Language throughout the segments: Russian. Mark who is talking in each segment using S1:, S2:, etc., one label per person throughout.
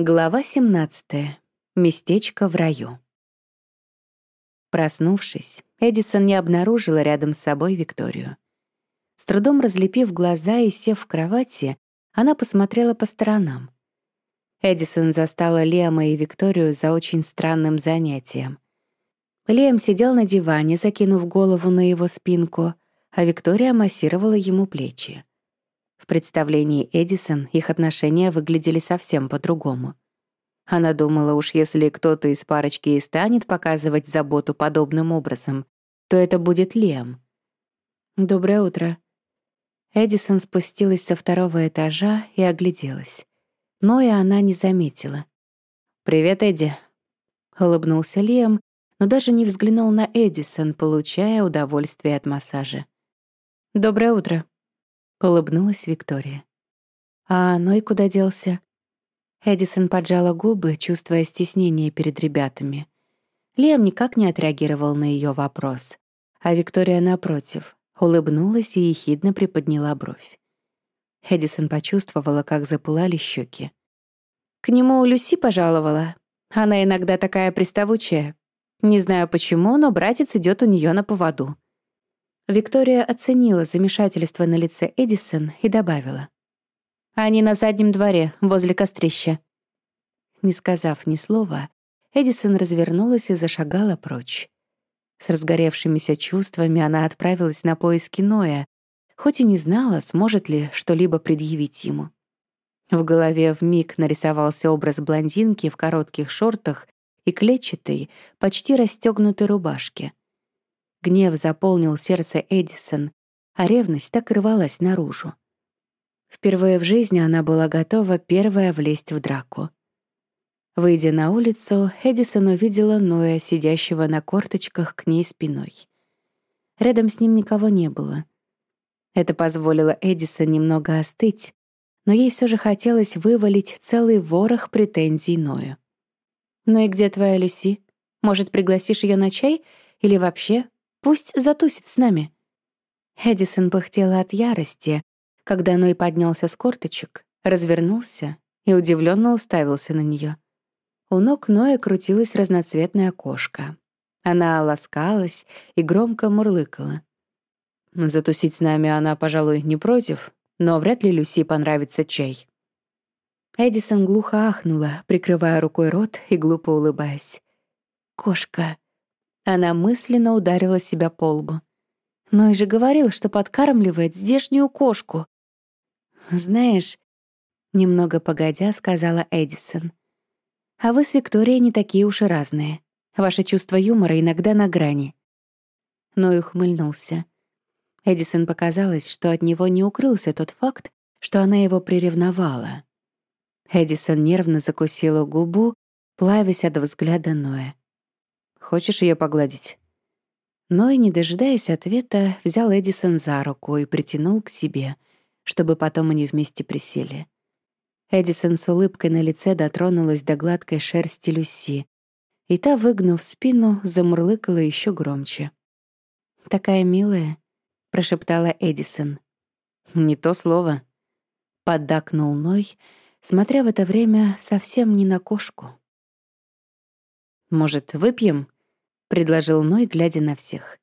S1: Глава 17. Местечко в раю. Проснувшись, Эдисон не обнаружила рядом с собой Викторию. С трудом разлепив глаза и сев в кровати, она посмотрела по сторонам. Эдисон застала Лема и Викторию за очень странным занятием. Лем сидел на диване, закинув голову на его спинку, а Виктория массировала ему плечи. В представлении Эдисон их отношения выглядели совсем по-другому. Она думала, уж если кто-то из парочки и станет показывать заботу подобным образом, то это будет Лем. «Доброе утро». Эдисон спустилась со второго этажа и огляделась. Но и она не заметила. «Привет, Эдди», — улыбнулся Лем, но даже не взглянул на Эдисон, получая удовольствие от массажа. «Доброе утро», Улыбнулась Виктория. «А Ной куда делся?» Эдисон поджала губы, чувствуя стеснение перед ребятами. Лиам никак не отреагировал на ее вопрос, а Виктория, напротив, улыбнулась и ехидно приподняла бровь. Эдисон почувствовала, как запылали щеки. «К нему Люси пожаловала. Она иногда такая приставучая. Не знаю почему, но братец идет у нее на поводу. Виктория оценила замешательство на лице Эдисон и добавила. «Они на заднем дворе, возле кострища». Не сказав ни слова, Эдисон развернулась и зашагала прочь. С разгоревшимися чувствами она отправилась на поиски Ноя, хоть и не знала, сможет ли что-либо предъявить ему. В голове вмиг нарисовался образ блондинки в коротких шортах и клетчатой, почти расстегнутой рубашке. Гнев заполнил сердце Эдисон, а ревность так рвалась наружу. Впервые в жизни она была готова первая влезть в драку. Выйдя на улицу, Эдисон увидела Ноя, сидящего на корточках к ней спиной. Рядом с ним никого не было. Это позволило Эдисон немного остыть, но ей все же хотелось вывалить целый ворох претензий Ною. «Ну и где твоя Люси? Может, пригласишь ее на чай? Или вообще Пусть затусит с нами». Эдисон пыхтела от ярости, когда Ной поднялся с корточек, развернулся и удивленно уставился на нее. У ног Ноя крутилась разноцветная кошка. Она ласкалась и громко мурлыкала. Затусить с нами она, пожалуй, не против, но вряд ли Люси понравится чай. Эдисон глухо ахнула, прикрывая рукой рот и глупо улыбаясь. «Кошка!» Она мысленно ударила себя по лбу. Но и же говорил, что подкармливает здешнюю кошку. «Знаешь...» — немного погодя сказала Эдисон. «А вы с Викторией не такие уж и разные. Ваше чувство юмора иногда на грани». Ной ухмыльнулся. Эдисон показалось, что от него не укрылся тот факт, что она его приревновала. Эдисон нервно закусила губу, плавясь от взгляда Ноя. Хочешь ее погладить?» Но и, не дожидаясь ответа, взял Эдисон за руку и притянул к себе, чтобы потом они вместе присели. Эдисон с улыбкой на лице дотронулась до гладкой шерсти Люси, и та, выгнув спину, замурлыкала еще громче. «Такая милая», — прошептала Эдисон. «Не то слово», — поддакнул Ной, смотря в это время совсем не на кошку. «Может, выпьем?» — предложил Ной, глядя на всех.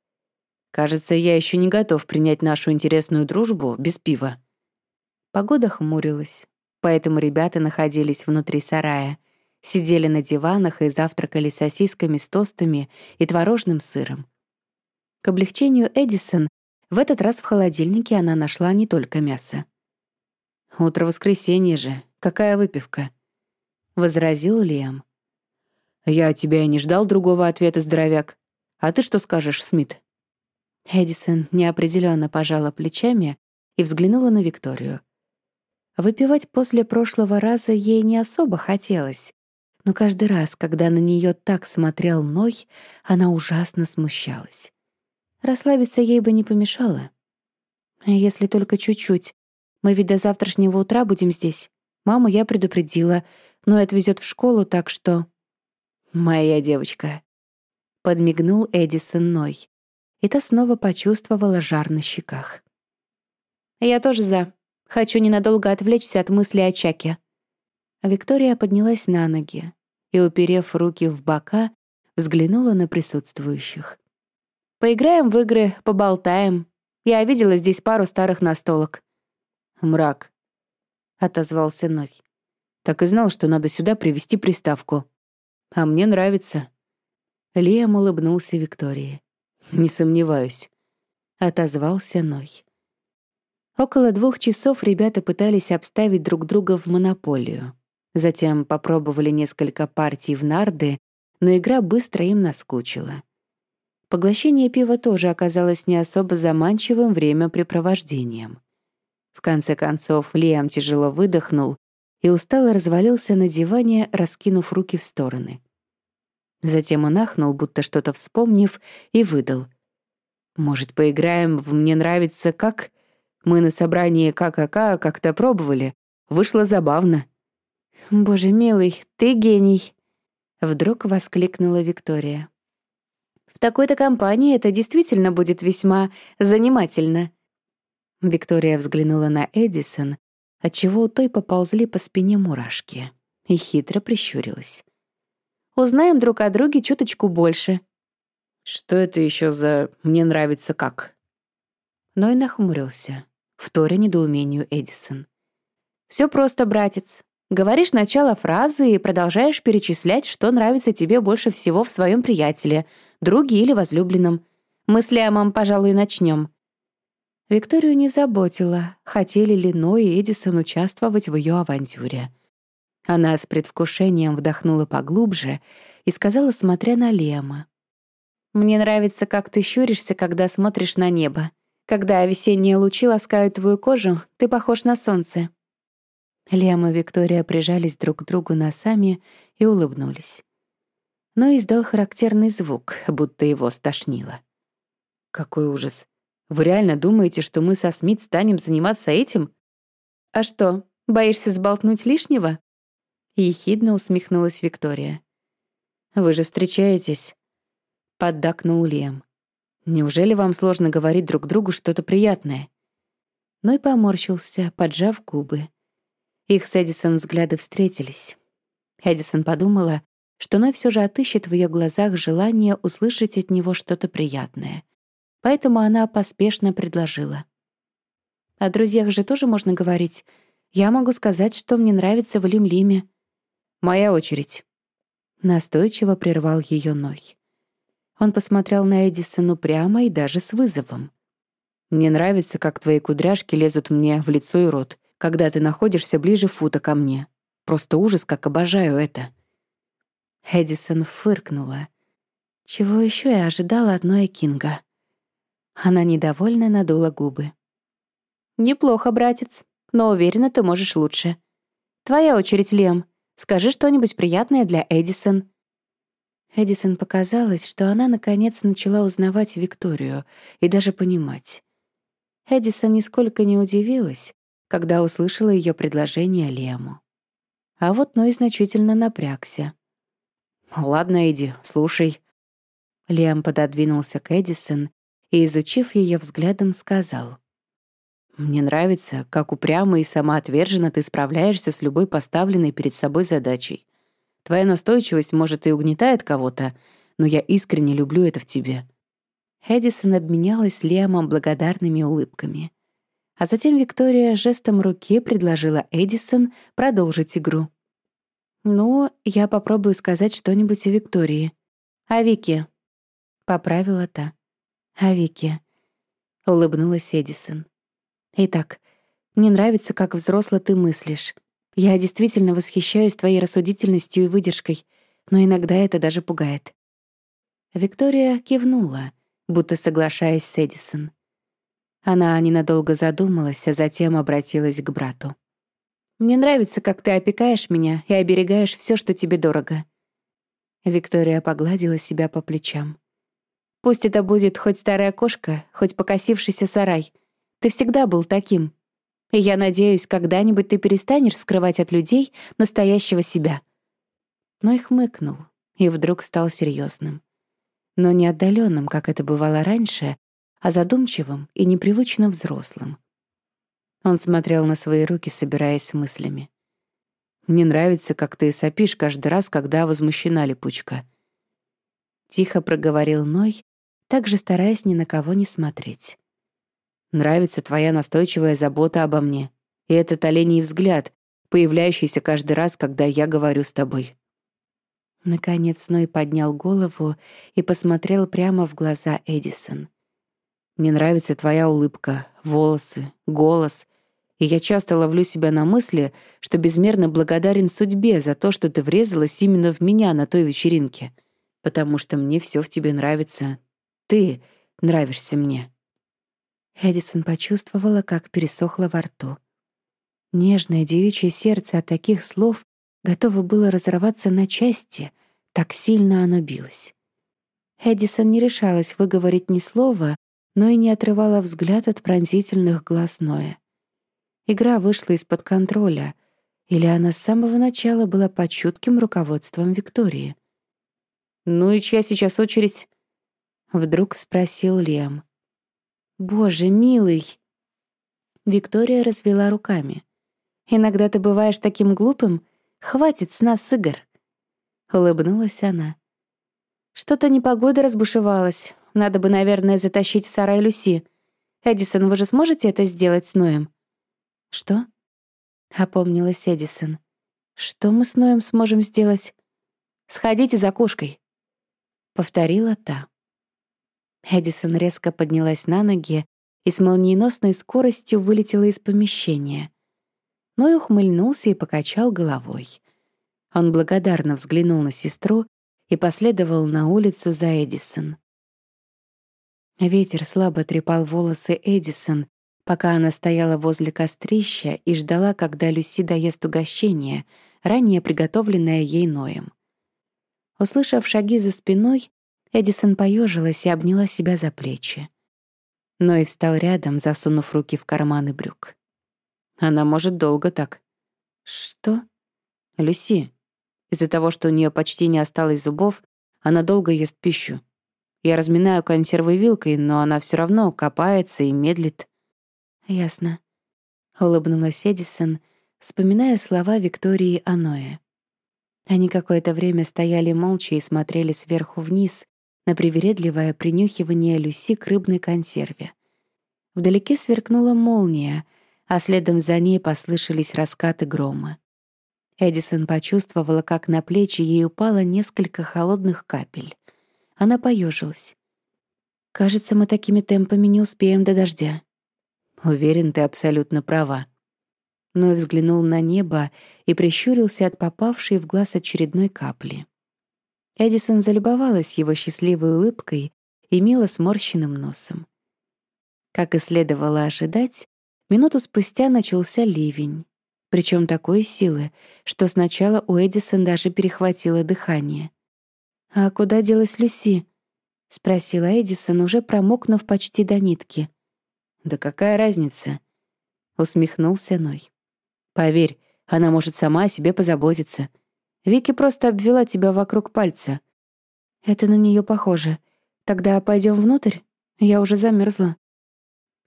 S1: «Кажется, я еще не готов принять нашу интересную дружбу без пива». Погода хмурилась, поэтому ребята находились внутри сарая, сидели на диванах и завтракали сосисками с тостами и творожным сыром. К облегчению Эдисон в этот раз в холодильнике она нашла не только мясо. «Утро воскресенья же, какая выпивка?» — возразил Лиам. «Я тебя и не ждал другого ответа, здоровяк. А ты что скажешь, Смит?» Эдисон неопределенно пожала плечами и взглянула на Викторию. Выпивать после прошлого раза ей не особо хотелось, но каждый раз, когда на нее так смотрел Ной, она ужасно смущалась. Расслабиться ей бы не помешало. Если только чуть-чуть. Мы ведь до завтрашнего утра будем здесь. Маму я предупредила, но отвезет в школу, так что... «Моя девочка», — подмигнул Эдисон Ной. И та снова почувствовала жар на щеках. «Я тоже за. Хочу ненадолго отвлечься от мысли о Чаке». Виктория поднялась на ноги и, уперев руки в бока, взглянула на присутствующих. «Поиграем в игры, поболтаем. Я видела здесь пару старых настолок».
S2: «Мрак», — отозвался Ной. «Так и знал, что надо сюда привезти приставку. А мне нравится».
S1: Лиам улыбнулся Виктории.
S2: «Не сомневаюсь», — отозвался Ной.
S1: Около двух часов ребята пытались обставить друг друга в монополию. Затем попробовали несколько партий в нарды, но игра быстро им наскучила. Поглощение пива тоже оказалось не особо заманчивым времяпрепровождением. В конце концов, Лиам тяжело выдохнул и устало развалился на диване, раскинув руки в стороны. Затем он ахнул, будто что-то вспомнив, и выдал. «Может, поиграем в «Мне нравится как»?» Мы на собрании ККК как-то пробовали. Вышло забавно».
S3: «Боже милый, ты гений!» Вдруг воскликнула Виктория. «В такой-то компании это действительно будет весьма занимательно».
S1: Виктория взглянула на Эдисон, отчего у той поползли по спине мурашки, и хитро прищурилась.
S3: «Узнаем друг о друге чуточку больше».
S2: «Что это еще за «мне нравится как»?»
S1: Ной нахмурился, вторя недоумению Эдисон.
S3: Все просто, братец. Говоришь начало фразы и продолжаешь перечислять, что нравится тебе больше всего в своем приятеле, друге или возлюбленном. Мы с Лиамом, пожалуй, начнем.
S1: Викторию не заботило, хотели ли Ной и Эдисон участвовать в ее авантюре. Она с предвкушением вдохнула поглубже и сказала, смотря на Лема.
S3: «Мне нравится, как ты щуришься, когда смотришь на небо. Когда весенние лучи ласкают твою кожу, ты похож на солнце.
S1: Лиам и Виктория прижались друг к другу носами и улыбнулись. Но издал характерный звук, будто его стошнило.
S2: «Какой ужас! Вы реально думаете, что мы со Смит станем заниматься этим?»
S3: «А что, боишься сболтнуть лишнего?»
S1: Ехидно усмехнулась Виктория.
S2: «Вы же встречаетесь?»
S1: Поддакнул Лем.
S2: «Неужели вам сложно говорить друг другу что-то приятное?»
S1: Ной поморщился, поджав губы. Их с Эдисон взгляды встретились. Эдисон подумала, что Ной все же отыщет в ее глазах желание услышать от него что-то приятное. Поэтому она поспешно предложила. «О друзьях же тоже можно говорить. Я могу сказать, что мне нравится в Лим-Лиме».
S2: «Моя очередь».
S1: Настойчиво прервал ее Ной. Он посмотрел на Эдисону прямо и даже с вызовом.
S2: «Мне нравится, как твои кудряшки лезут мне в лицо и рот когда ты находишься ближе фута ко мне. Просто ужас, как обожаю это».
S1: Эдисон фыркнула. Чего еще я ожидала от Ноя Кинга? Она недовольно надула губы.
S3: «Неплохо, братец, но уверена, ты можешь лучше. Твоя очередь, Лем. Скажи что-нибудь приятное для Эдисон».
S1: Эдисон показалось, что она наконец начала узнавать Викторию и даже понимать. Эдисон нисколько не удивилась, когда услышала ее предложение Лему. А вот Ной значительно напрягся.
S2: «Ладно, Эдди, слушай».
S1: Лем пододвинулся к Эдисон и, изучив ее взглядом, сказал.
S2: «Мне нравится, как упрямо и самоотверженно ты справляешься с любой поставленной перед собой задачей. Твоя настойчивость, может, и угнетает кого-то, но я искренне люблю это в тебе».
S1: Эдисон обменялась с Лемом благодарными улыбками. А затем Виктория жестом руки предложила Эдисон продолжить игру. «Ну, я попробую сказать что-нибудь о Виктории. О Вике», — поправила та. «О Вике», — улыбнулась Эдисон. «Итак, мне нравится, как взросло ты мыслишь. Я действительно восхищаюсь твоей рассудительностью и выдержкой, но иногда это даже пугает». Виктория кивнула, будто соглашаясь с Эдисон. Она ненадолго задумалась, а затем обратилась к брату. «Мне нравится, как ты опекаешь меня и оберегаешь все, что тебе дорого». Виктория погладила себя по плечам. «Пусть это будет хоть старая кошка, хоть покосившийся сарай. Ты всегда был таким. И я надеюсь, когда-нибудь ты перестанешь скрывать от людей настоящего себя». Но их мыкнул и вдруг стал серьезным, Но не отдаленным, как это бывало раньше, а задумчивым и непривычно взрослым. Он смотрел на свои руки, собираясь с мыслями.
S2: Мне нравится, как ты сопишь каждый раз, когда возмущена липучка.
S1: Тихо проговорил Ной, также стараясь ни на кого не смотреть.
S2: Нравится твоя настойчивая забота обо мне. И этот оленей взгляд, появляющийся каждый раз, когда я говорю с тобой.
S1: Наконец Ной поднял голову и посмотрел прямо в глаза Эдисон.
S2: «Мне нравится твоя улыбка, волосы, голос, и я часто ловлю себя на мысли, что безмерно благодарен судьбе за то, что ты врезалась именно в меня на той вечеринке, потому что мне все в тебе нравится. Ты нравишься мне».
S1: Эдисон почувствовала, как пересохло во рту. Нежное девичье сердце от таких слов готово было разорваться на части, так сильно оно билось. Эдисон не решалась выговорить ни слова, но и не отрывала взгляд от пронзительных глаз Ноя. Игра вышла из-под контроля, или она с самого начала была под чутким руководством Виктории.
S2: «Ну и чья сейчас очередь?»
S1: — вдруг спросил Лем. «Боже, милый!» Виктория развела руками. «Иногда ты бываешь таким глупым, Хватит с нас игр!» Улыбнулась она. «Что-то непогода разбушевалась. Надо бы, наверное, затащить в сарай Люси. Эдисон, вы же сможете это сделать с Ноем?» «Что?» — опомнилась Эдисон. «Что мы с Ноем сможем сделать?» «Сходите за кошкой», — повторила та. Эдисон резко поднялась на ноги и с молниеносной скоростью вылетела из помещения но и ухмыльнулся и покачал головой. Он благодарно взглянул на сестру и последовал на улицу за Эдисон. Ветер слабо трепал волосы Эдисон, пока она стояла возле кострища и ждала, когда Люси доест угощение, ранее приготовленное ей Ноем. Услышав шаги за спиной, Эдисон поежилась и обняла себя за плечи. Ной встал рядом, засунув руки в карманы брюк.
S2: Она может долго так.
S1: Что?
S2: Люси. Из-за того, что у нее почти не осталось зубов, она долго ест пищу. Я разминаю консервы вилкой, но она все равно копается и медлит.
S1: Ясно. Улыбнулась Эдисон, вспоминая слова Виктории Аноэ. Они какое-то время стояли молча и смотрели сверху вниз на привередливое принюхивание Люси к рыбной консерве. Вдалеке сверкнула молния, а следом за ней послышались раскаты грома. Эдисон почувствовала, как на плечи ей упало несколько холодных капель. Она поежилась. «Кажется, мы такими темпами не успеем до дождя».
S2: «Уверен, ты абсолютно права».
S1: Ной взглянул на небо и прищурился от попавшей в глаз очередной капли. Эдисон залюбовалась его счастливой улыбкой и мило сморщенным носом. Как и следовало ожидать, Минуту спустя начался ливень. Причем такой силы, что сначала у Эдисон даже перехватило дыхание. «А куда делась Люси?» — спросила Эдисон, уже промокнув почти до нитки.
S2: «Да какая разница?» — усмехнулся Ной. «Поверь, она может сама о себе позаботиться. Вики просто обвела тебя вокруг пальца».
S1: «Это на нее похоже. Тогда пойдем внутрь? Я уже замерзла.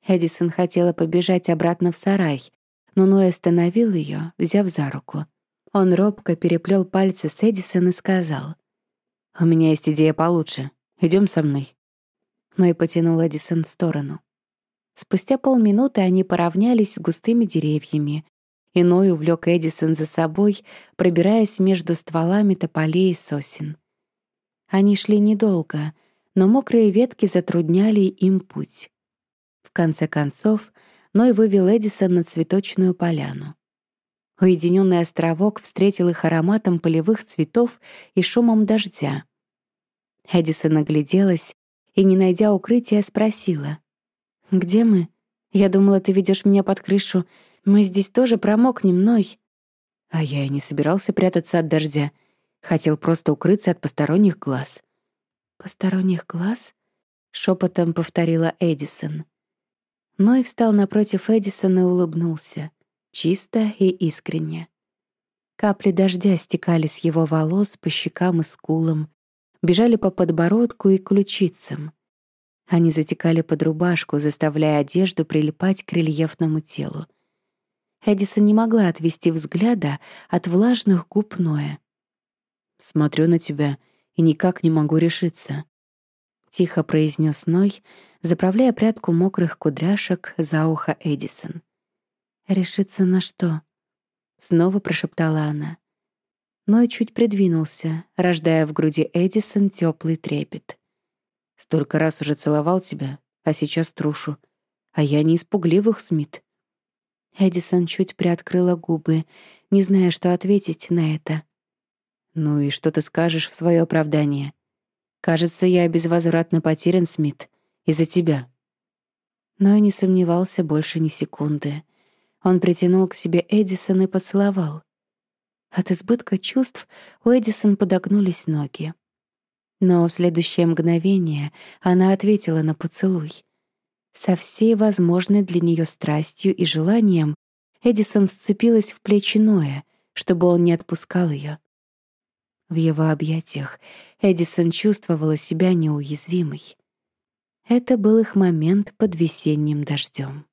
S1: Эдисон хотела побежать обратно в сарай, но Ной остановил ее, взяв за руку. Он робко переплел пальцы с Эдисон и сказал.
S2: «У меня есть идея получше. Идем со мной».
S1: Ной потянул Эдисон в сторону. Спустя полминуты они поравнялись с густыми деревьями, и Ной увлек Эдисон за собой, пробираясь между стволами тополей и сосен. Они шли недолго, но мокрые ветки затрудняли им путь. В конце концов, Ной вывел Эдисон на цветочную поляну. Уединенный островок встретил их ароматом полевых цветов и шумом дождя. Эдисон огляделась и, не найдя укрытия, спросила. «Где мы? Я думала, ты ведешь меня под крышу. Мы здесь тоже промокнем, Ной».
S2: А я и не собирался прятаться от дождя. Хотел просто укрыться от посторонних глаз.
S1: «Посторонних глаз?» — шепотом повторила Эдисон. Ной встал напротив Эдисона и улыбнулся, чисто и искренне. Капли дождя стекали с его волос по щекам и скулам, бежали по подбородку и ключицам. Они затекали под рубашку, заставляя одежду прилипать к рельефному телу. Эдисон не могла отвести взгляда от влажных губ Ноя.
S2: «Смотрю на тебя и никак не могу решиться», — тихо произнес Ной, заправляя прядку мокрых кудряшек за ухо Эдисон.
S1: «Решиться на что?» — снова прошептала она. Ной чуть придвинулся, рождая в груди Эдисон теплый трепет.
S2: «Столько раз уже целовал тебя, а сейчас трушу. А я не испугливых, Смит».
S1: Эдисон чуть приоткрыла губы, не зная, что ответить на это.
S2: «Ну и что ты скажешь в свое оправдание? Кажется, я безвозвратно потерян, Смит, из-за тебя».
S1: Но и не сомневался больше ни секунды. Он притянул к себе Эдисон и поцеловал. От избытка чувств у Эдисон подогнулись ноги. Но в следующее мгновение она ответила на поцелуй. Со всей возможной для нее страстью и желанием Эдисон вцепилась в плечи Ноя, чтобы он не отпускал ее. В его объятиях Эдисон чувствовала себя неуязвимой. Это был их момент под весенним дождем.